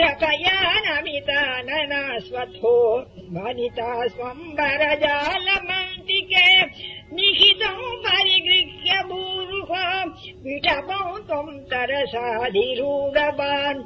कपया वनिता स्वम्बरजालमन्तिके निहितम् परिगृह्य भूरुह विटपौ त्वम् तरसाधिरूढवान्।